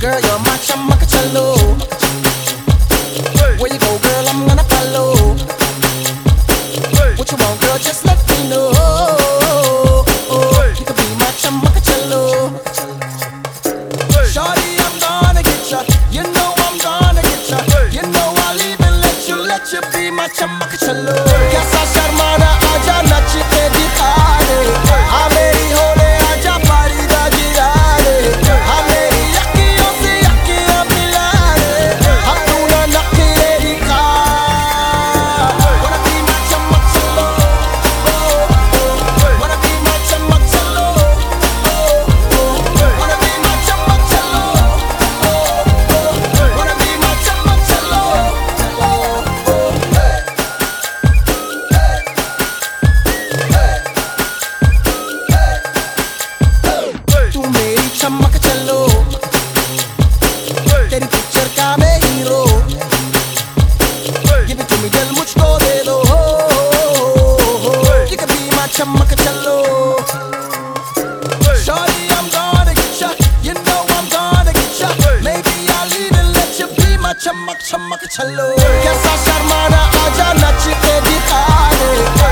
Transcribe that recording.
Girl, you're my chammak challo. Where you go, girl, I'm gonna follow. What you want, girl, just let me know. You can be my chammak challo. Shorty, I'm gonna get ya. You know I'm gonna get ya. You know I'll even let you, let you be my chammak challo. Yes, I'll चमक चमक छलो कैसा शर्मा आजा नच के दिखा दे